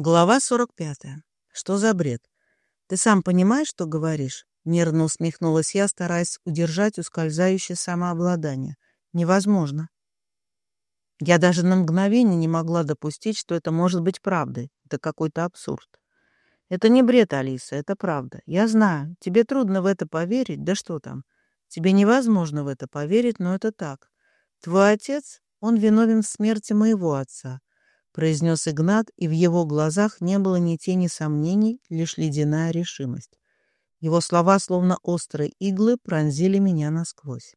Глава 45. Что за бред? Ты сам понимаешь, что говоришь? Нервно усмехнулась я, стараясь удержать ускользающее самообладание. Невозможно. Я даже на мгновение не могла допустить, что это может быть правдой. Это какой-то абсурд. Это не бред, Алиса, это правда. Я знаю, тебе трудно в это поверить, да что там. Тебе невозможно в это поверить, но это так. Твой отец, он виновен в смерти моего отца произнес Игнат, и в его глазах не было ни тени сомнений, лишь ледяная решимость. Его слова, словно острые иглы, пронзили меня насквозь.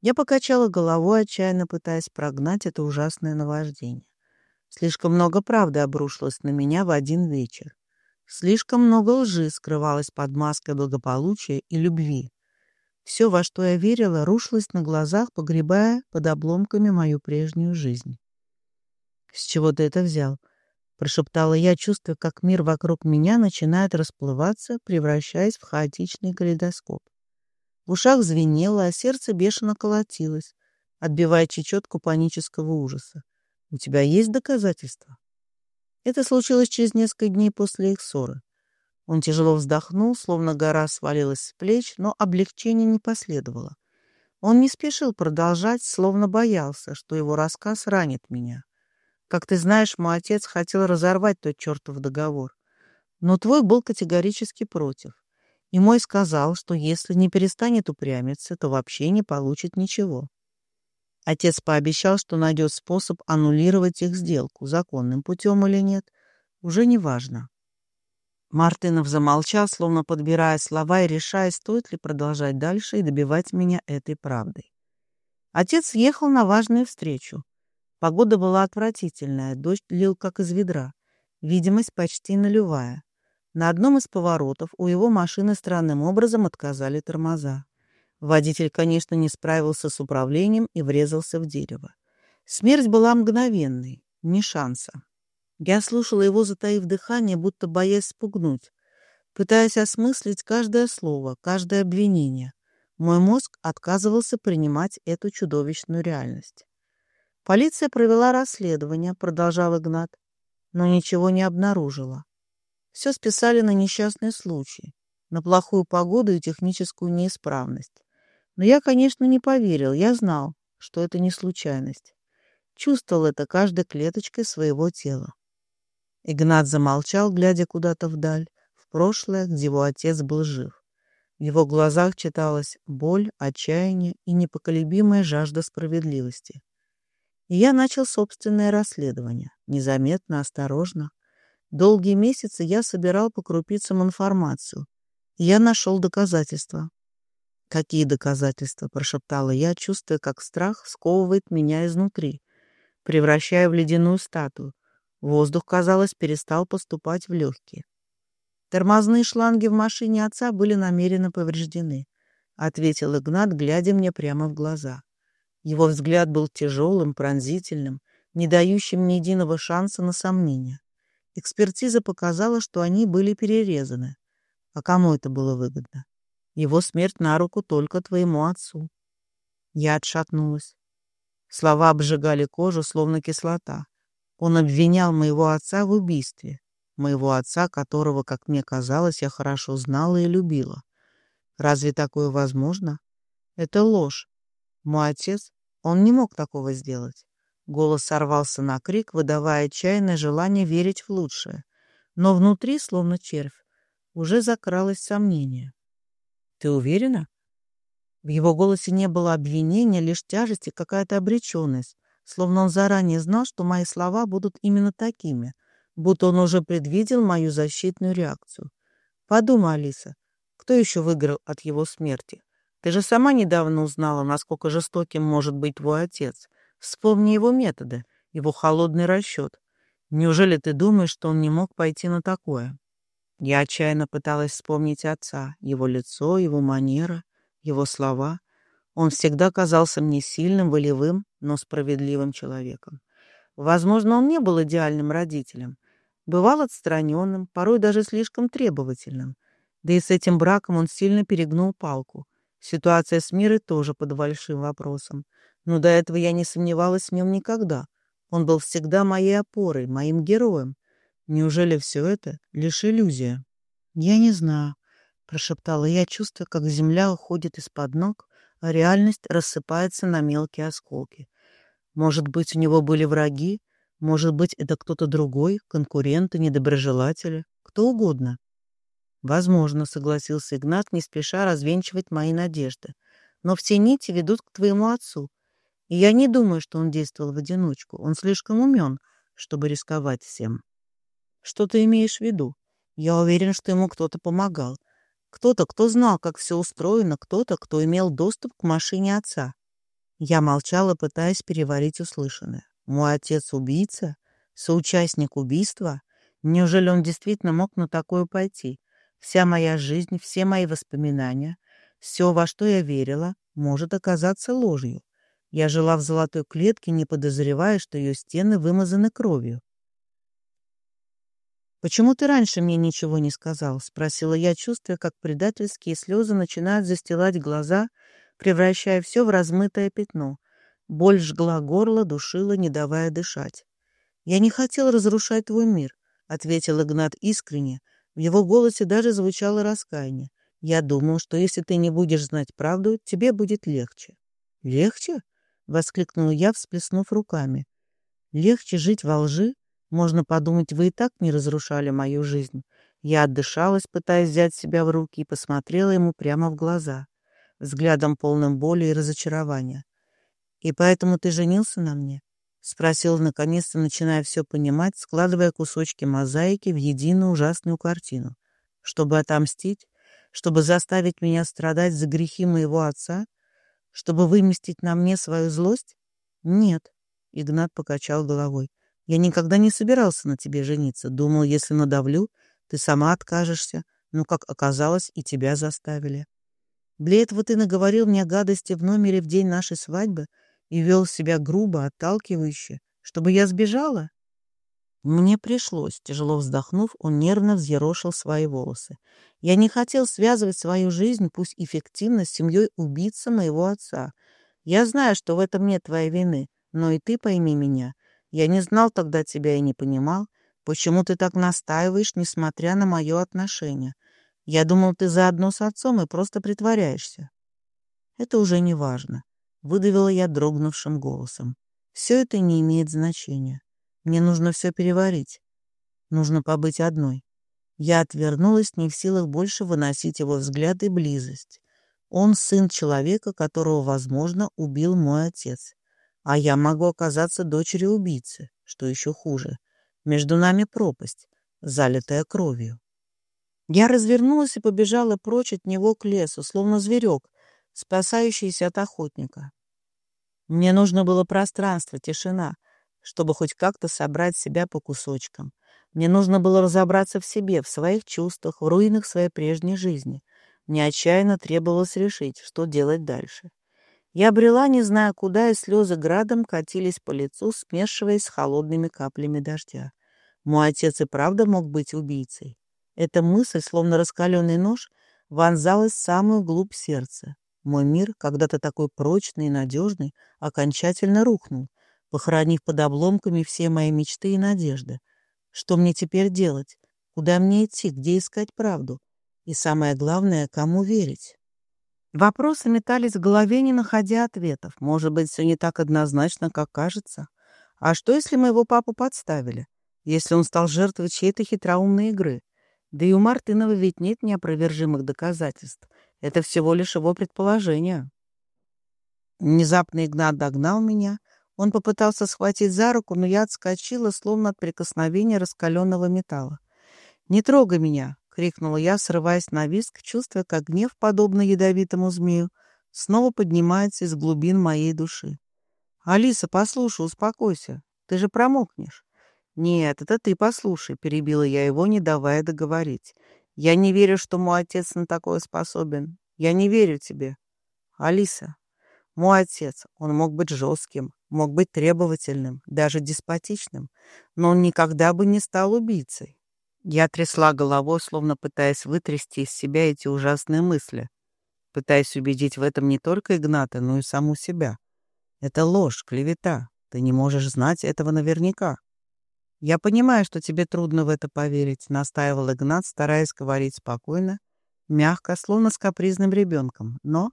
Я покачала головой, отчаянно пытаясь прогнать это ужасное наваждение. Слишком много правды обрушилось на меня в один вечер. Слишком много лжи скрывалось под маской благополучия и любви. Все, во что я верила, рушилось на глазах, погребая под обломками мою прежнюю жизнь. «С чего ты это взял?» — прошептала я, чувствуя, как мир вокруг меня начинает расплываться, превращаясь в хаотичный калейдоскоп. В ушах звенело, а сердце бешено колотилось, отбивая чечетку панического ужаса. «У тебя есть доказательства?» Это случилось через несколько дней после их ссоры. Он тяжело вздохнул, словно гора свалилась с плеч, но облегчения не последовало. Он не спешил продолжать, словно боялся, что его рассказ ранит меня. Как ты знаешь, мой отец хотел разорвать тот чертов договор. Но твой был категорически против. И мой сказал, что если не перестанет упрямиться, то вообще не получит ничего. Отец пообещал, что найдет способ аннулировать их сделку, законным путем или нет, уже не важно. Мартынов замолчал, словно подбирая слова и решая, стоит ли продолжать дальше и добивать меня этой правдой. Отец ехал на важную встречу. Погода была отвратительная, дождь лил как из ведра, видимость почти нулевая. На одном из поворотов у его машины странным образом отказали тормоза. Водитель, конечно, не справился с управлением и врезался в дерево. Смерть была мгновенной, ни шанса. Я слушала его, затаив дыхание, будто боясь спугнуть, пытаясь осмыслить каждое слово, каждое обвинение. Мой мозг отказывался принимать эту чудовищную реальность. Полиция провела расследование, продолжал Игнат, но ничего не обнаружила. Все списали на несчастный случай, на плохую погоду и техническую неисправность. Но я, конечно, не поверил, я знал, что это не случайность. Чувствовал это каждой клеточкой своего тела. Игнат замолчал, глядя куда-то вдаль, в прошлое, где его отец был жив. В его глазах читалась боль, отчаяние и непоколебимая жажда справедливости. И я начал собственное расследование. Незаметно, осторожно. Долгие месяцы я собирал по крупицам информацию. Я нашел доказательства. «Какие доказательства?» – прошептала я, чувствуя, как страх сковывает меня изнутри, превращая в ледяную статую. Воздух, казалось, перестал поступать в легкие. Тормозные шланги в машине отца были намеренно повреждены, — ответил Игнат, глядя мне прямо в глаза. Его взгляд был тяжелым, пронзительным, не дающим ни единого шанса на сомнение. Экспертиза показала, что они были перерезаны. А кому это было выгодно? Его смерть на руку только твоему отцу. Я отшатнулась. Слова обжигали кожу, словно кислота. Он обвинял моего отца в убийстве. Моего отца, которого, как мне казалось, я хорошо знала и любила. Разве такое возможно? Это ложь. Мой отец он не мог такого сделать. Голос сорвался на крик, выдавая отчаянное желание верить в лучшее. Но внутри, словно червь, уже закралось сомнение. «Ты уверена?» В его голосе не было обвинения, лишь тяжесть и какая-то обреченность, словно он заранее знал, что мои слова будут именно такими, будто он уже предвидел мою защитную реакцию. Подумай, Алиса, кто еще выиграл от его смерти? Ты же сама недавно узнала, насколько жестоким может быть твой отец. Вспомни его методы, его холодный расчет. Неужели ты думаешь, что он не мог пойти на такое? Я отчаянно пыталась вспомнить отца, его лицо, его манера, его слова. Он всегда казался мне сильным, волевым, но справедливым человеком. Возможно, он не был идеальным родителем. Бывал отстраненным, порой даже слишком требовательным. Да и с этим браком он сильно перегнул палку. Ситуация с Мирой тоже под большим вопросом. Но до этого я не сомневалась в нем никогда. Он был всегда моей опорой, моим героем. Неужели все это лишь иллюзия? Я не знаю, прошептала я, чувствуя, как земля уходит из-под ног, а реальность рассыпается на мелкие осколки. Может быть, у него были враги? Может быть, это кто-то другой, конкуренты, недоброжелатели, кто угодно. Возможно, согласился Игнат, не спеша развенчивать мои надежды. Но все нити ведут к твоему отцу. И я не думаю, что он действовал в одиночку. Он слишком умен, чтобы рисковать всем. Что ты имеешь в виду? Я уверен, что ему кто-то помогал. Кто-то, кто знал, как все устроено, кто-то, кто имел доступ к машине отца. Я молчала, пытаясь переварить услышанное. Мой отец убийца? Соучастник убийства? Неужели он действительно мог на такое пойти? Вся моя жизнь, все мои воспоминания, все, во что я верила, может оказаться ложью. Я жила в золотой клетке, не подозревая, что ее стены вымазаны кровью. «Почему ты раньше мне ничего не сказал?» — спросила я, чувствуя, как предательские слезы начинают застилать глаза, превращая все в размытое пятно. Боль жгла горло, душила, не давая дышать. «Я не хотел разрушать твой мир», — ответил Игнат искренне. В его голосе даже звучало раскаяние. «Я думал, что если ты не будешь знать правду, тебе будет легче». «Легче?» — воскликнул я, всплеснув руками. «Легче жить во лжи? Можно подумать, вы и так не разрушали мою жизнь. Я отдышалась, пытаясь взять себя в руки, и посмотрела ему прямо в глаза, взглядом полным боли и разочарования. «И поэтому ты женился на мне?» — спросил, наконец-то начиная все понимать, складывая кусочки мозаики в единую ужасную картину. «Чтобы отомстить? Чтобы заставить меня страдать за грехи моего отца? Чтобы выместить на мне свою злость? Нет», — Игнат покачал головой. Я никогда не собирался на тебе жениться. Думал, если надавлю, ты сама откажешься. Но, как оказалось, и тебя заставили. Для этого ты наговорил мне гадости в номере в день нашей свадьбы и вел себя грубо, отталкивающе, чтобы я сбежала? Мне пришлось, тяжело вздохнув, он нервно взъерошил свои волосы. Я не хотел связывать свою жизнь, пусть эффективно, с семьей убийцы моего отца. Я знаю, что в этом нет твоей вины, но и ты пойми меня — я не знал тогда тебя и не понимал, почему ты так настаиваешь, несмотря на мое отношение. Я думал, ты заодно с отцом и просто притворяешься. Это уже не важно, — выдавила я дрогнувшим голосом. Все это не имеет значения. Мне нужно все переварить. Нужно побыть одной. Я отвернулась, не в силах больше выносить его взгляд и близость. Он сын человека, которого, возможно, убил мой отец. А я могу оказаться дочерью убийцы, что еще хуже. Между нами пропасть, залитая кровью. Я развернулась и побежала прочь от него к лесу, словно зверек, спасающийся от охотника. Мне нужно было пространство, тишина, чтобы хоть как-то собрать себя по кусочкам. Мне нужно было разобраться в себе, в своих чувствах, в руинах своей прежней жизни. Мне отчаянно требовалось решить, что делать дальше. Я брела, не зная куда, и слезы градом катились по лицу, смешиваясь с холодными каплями дождя. Мой отец и правда мог быть убийцей. Эта мысль, словно раскаленный нож, вонзалась в самую глубь сердца. Мой мир, когда-то такой прочный и надежный, окончательно рухнул, похоронив под обломками все мои мечты и надежды. Что мне теперь делать? Куда мне идти? Где искать правду? И самое главное, кому верить? Вопросы метались в голове, не находя ответов. Может быть, все не так однозначно, как кажется. А что, если моего папу подставили? Если он стал жертвой чьей-то хитроумной игры? Да и у Мартынова ведь нет неопровержимых доказательств. Это всего лишь его предположение. Внезапно Игнат догнал меня. Он попытался схватить за руку, но я отскочила, словно от прикосновения раскаленного металла. «Не трогай меня!» — крикнула я, срываясь на виск, чувствуя, как гнев, подобно ядовитому змею, снова поднимается из глубин моей души. «Алиса, послушай, успокойся. Ты же промокнешь». «Нет, это ты послушай», — перебила я его, не давая договорить. «Я не верю, что мой отец на такое способен. Я не верю тебе». «Алиса, мой отец, он мог быть жестким, мог быть требовательным, даже деспотичным, но он никогда бы не стал убийцей. Я трясла головой, словно пытаясь вытрясти из себя эти ужасные мысли, пытаясь убедить в этом не только Игната, но и саму себя. Это ложь, клевета. Ты не можешь знать этого наверняка. «Я понимаю, что тебе трудно в это поверить», — настаивал Игнат, стараясь говорить спокойно, мягко, словно с капризным ребенком. «Но...»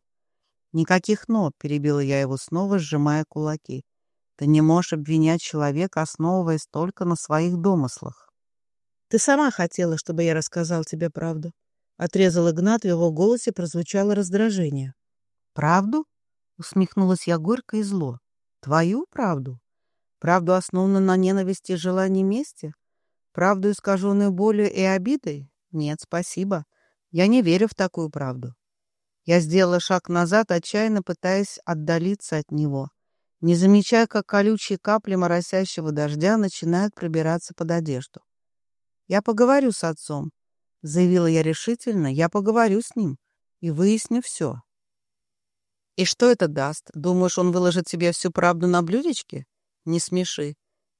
«Никаких «но», — перебила я его снова, сжимая кулаки. «Ты не можешь обвинять человека, основываясь только на своих домыслах». «Ты сама хотела, чтобы я рассказал тебе правду», — отрезал Игнат, в его голосе прозвучало раздражение. «Правду?» — усмехнулась я горько и зло. «Твою правду?» Правду, основанную на ненависти и желании мести? Правду, искаженную болью и обидой? Нет, спасибо. Я не верю в такую правду. Я сделала шаг назад, отчаянно пытаясь отдалиться от него, не замечая, как колючие капли моросящего дождя начинают пробираться под одежду. «Я поговорю с отцом», — заявила я решительно, — «я поговорю с ним и выясню все». «И что это даст? Думаешь, он выложит тебе всю правду на блюдечке?» Не смеши.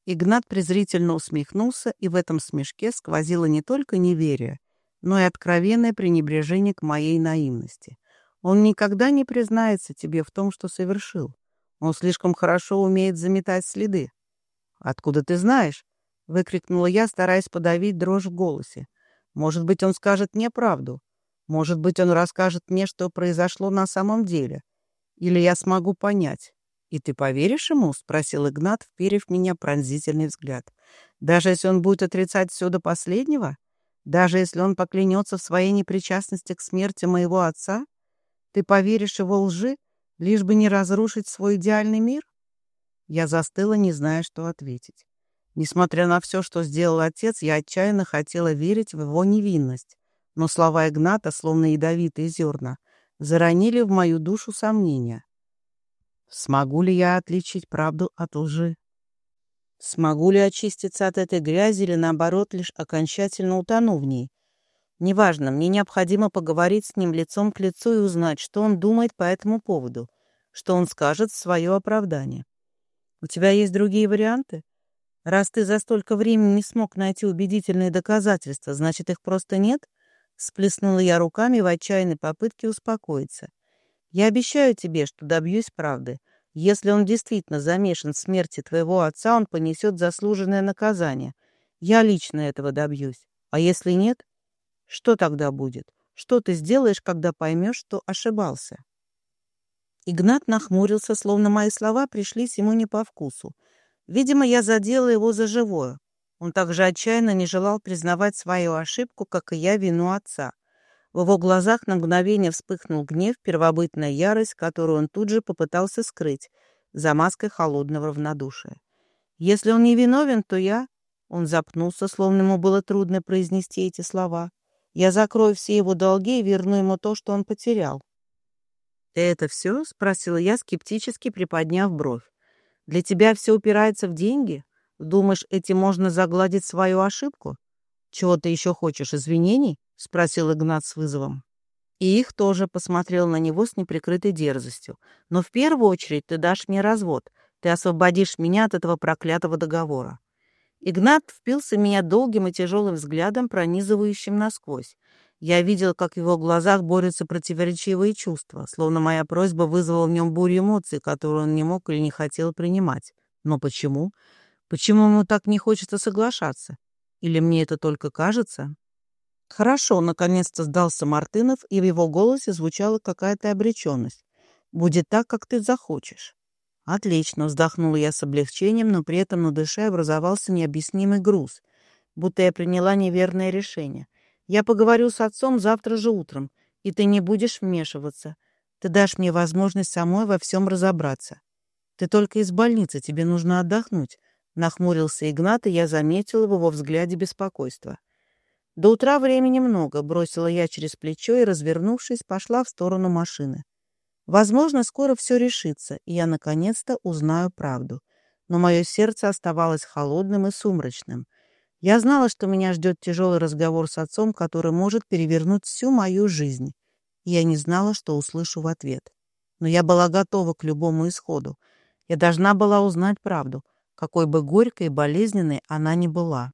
Игнат презрительно усмехнулся, и в этом смешке сквозило не только неверие, но и откровенное пренебрежение к моей наивности. Он никогда не признается тебе в том, что совершил. Он слишком хорошо умеет заметать следы. «Откуда ты знаешь?» — выкрикнула я, стараясь подавить дрожь в голосе. «Может быть, он скажет мне правду. Может быть, он расскажет мне, что произошло на самом деле. Или я смогу понять, «И ты поверишь ему?» — спросил Игнат, вперев меня пронзительный взгляд. «Даже если он будет отрицать все до последнего? Даже если он поклянется в своей непричастности к смерти моего отца? Ты поверишь его лжи, лишь бы не разрушить свой идеальный мир?» Я застыла, не зная, что ответить. Несмотря на все, что сделал отец, я отчаянно хотела верить в его невинность. Но слова Игната, словно ядовитые зерна, заронили в мою душу сомнения. Смогу ли я отличить правду от лжи? Смогу ли очиститься от этой грязи или, наоборот, лишь окончательно утону в ней? Неважно, мне необходимо поговорить с ним лицом к лицу и узнать, что он думает по этому поводу, что он скажет в свое оправдание. У тебя есть другие варианты? Раз ты за столько времени не смог найти убедительные доказательства, значит, их просто нет? Сплеснула я руками в отчаянной попытке успокоиться. Я обещаю тебе, что добьюсь правды. Если он действительно замешан в смерти твоего отца, он понесет заслуженное наказание. Я лично этого добьюсь. А если нет, что тогда будет? Что ты сделаешь, когда поймешь, что ошибался?» Игнат нахмурился, словно мои слова пришлись ему не по вкусу. Видимо, я задела его за живое. Он также отчаянно не желал признавать свою ошибку, как и я вину отца. В его глазах на мгновение вспыхнул гнев, первобытная ярость, которую он тут же попытался скрыть за маской холодного равнодушия. «Если он не виновен, то я...» Он запнулся, словно ему было трудно произнести эти слова. «Я закрою все его долги и верну ему то, что он потерял». это все?» — спросила я, скептически приподняв бровь. «Для тебя все упирается в деньги? Думаешь, этим можно загладить свою ошибку? Чего ты еще хочешь, извинений?» — спросил Игнат с вызовом. И их тоже посмотрел на него с неприкрытой дерзостью. «Но в первую очередь ты дашь мне развод. Ты освободишь меня от этого проклятого договора». Игнат впился в меня долгим и тяжелым взглядом, пронизывающим насквозь. Я видел, как в его глазах борются противоречивые чувства, словно моя просьба вызвала в нем бурю эмоций, которые он не мог или не хотел принимать. Но почему? Почему ему так не хочется соглашаться? Или мне это только кажется? «Хорошо», — наконец-то сдался Мартынов, и в его голосе звучала какая-то обреченность. «Будет так, как ты захочешь». «Отлично», — вздохнула я с облегчением, но при этом на душе образовался необъяснимый груз, будто я приняла неверное решение. «Я поговорю с отцом завтра же утром, и ты не будешь вмешиваться. Ты дашь мне возможность самой во всем разобраться. Ты только из больницы, тебе нужно отдохнуть», — нахмурился Игнат, и я заметила в его взгляде беспокойство. До утра времени много, бросила я через плечо и, развернувшись, пошла в сторону машины. Возможно, скоро все решится, и я наконец-то узнаю правду. Но мое сердце оставалось холодным и сумрачным. Я знала, что меня ждет тяжелый разговор с отцом, который может перевернуть всю мою жизнь. Я не знала, что услышу в ответ. Но я была готова к любому исходу. Я должна была узнать правду, какой бы горькой и болезненной она ни была.